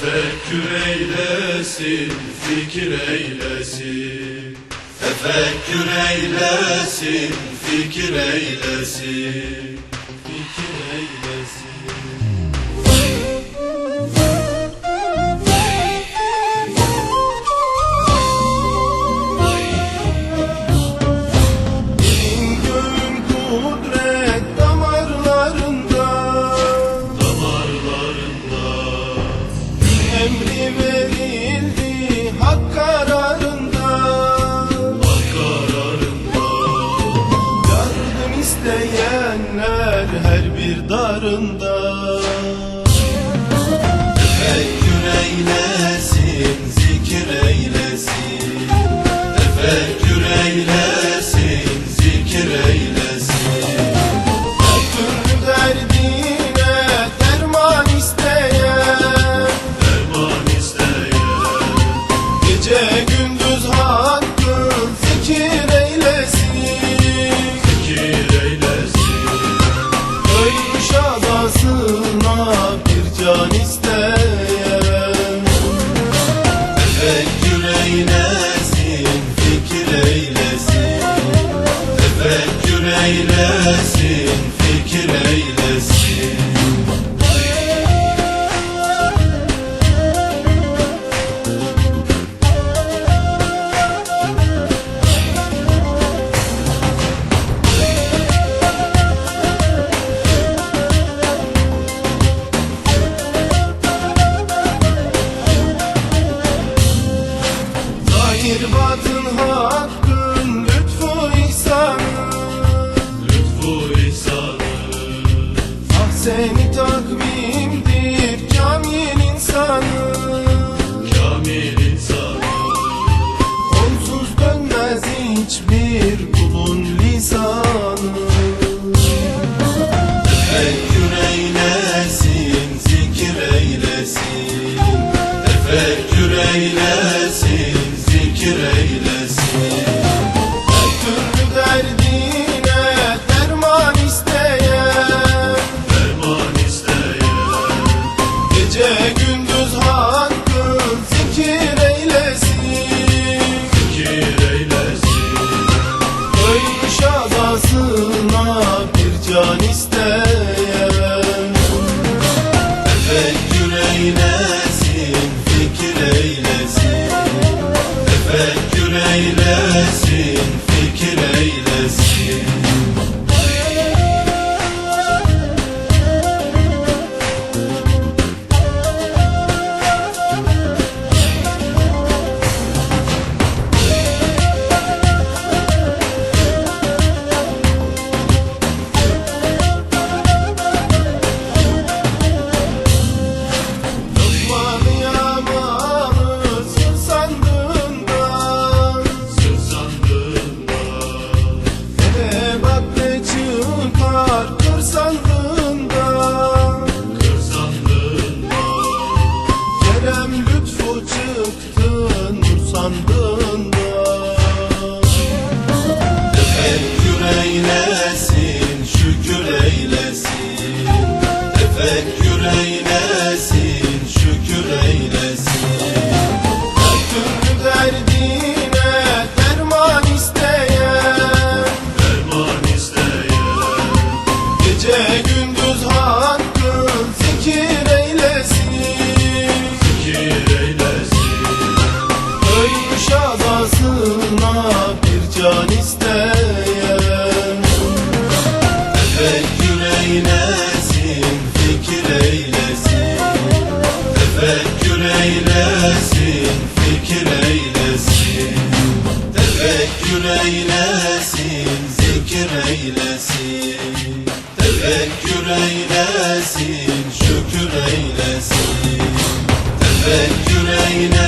Tefekkür eylesin, fikir eylesin. Tefekkür eylesin, fikir eylesin. emri verildi hak kararında. Hak kararında. Yardım isteyenler her bir darında. Tefekkür eylesin, zikir eylesin. Tefekkür eylesin. şükür çıktın sandın da. Tefekkür eylesin şükür eylesin. Tefekkür eylesin eylesin Fikir eylesin. Tevekkül eylesin Zikir eylesin. Tevekkül eylesin Şükür eylesin. Tevekkül eylesin.